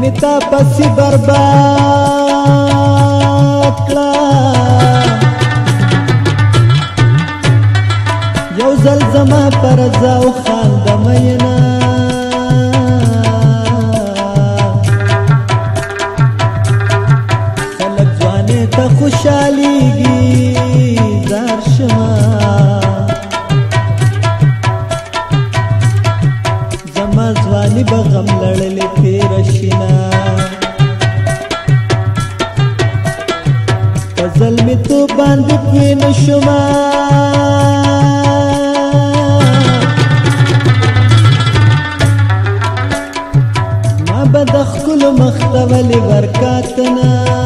مې تا پسې برباد کړه یو ځل زما پر ځاو خان د مینا خلک ځوانې ته خوشحالېږي زار شمه بغم لړلې تیر شینا غزل می تو باندې پین شما ما بدخل مختول ورکاتنا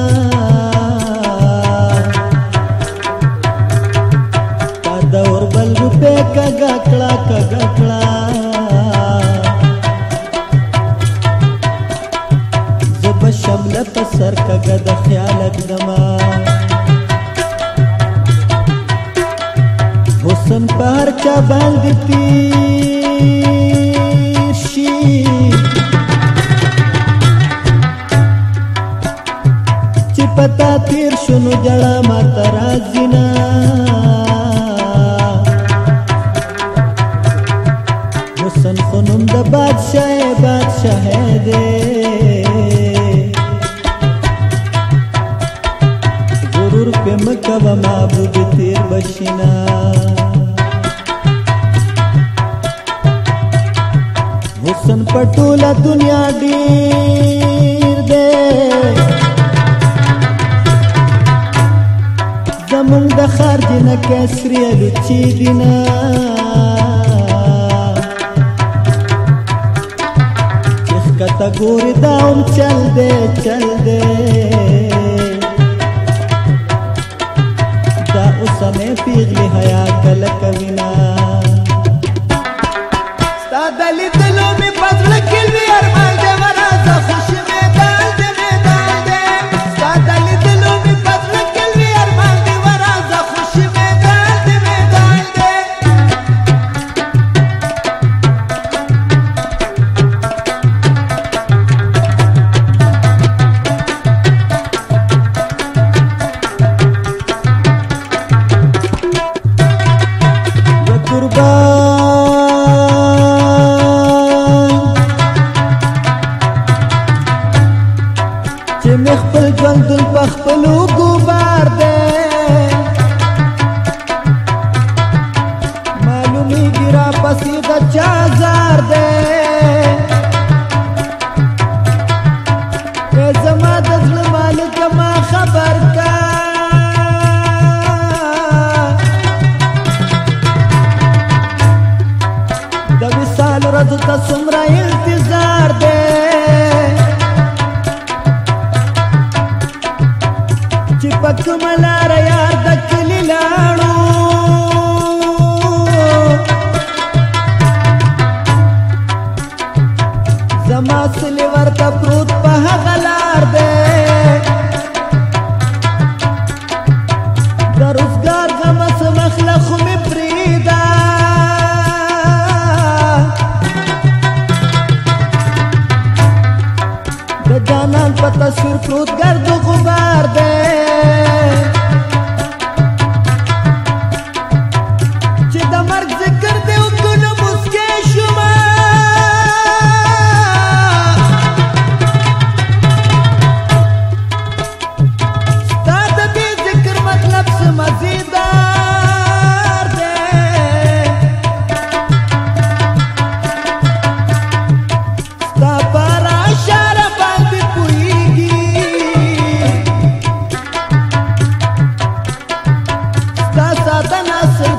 را باندې تیر شي چې پتا تیر شنو جړه ما ترازی نه حسن خنم د بادشاہ بادشاہ دې غرور په مکه و معبود تیر بشینا हुसन पटोला दुनिया दीर दे जमुन दखार दिन कैसरी रुचि दिना गोर दाम चल दे चल दे समय पीर लिहाया कल कविना सदलित پخپلو ګوبار دی معلومی ګرا پسې د چا زار دی زما د زړه مالک ما خبر کا د وصال رضا څومره پکم لار یار د کلی لاړو زما سلی ورته پروت په هغه لار دی د روزګار غم سمخ له خو مې پریدا د جانان په تصویر پروت ګرد غبار دی مرگ ذکر دی او ګل مسکه شما تا د دې ذکر مطلب څه مزیدار دی تا پر اشاره باندې پويږي تا ساتنه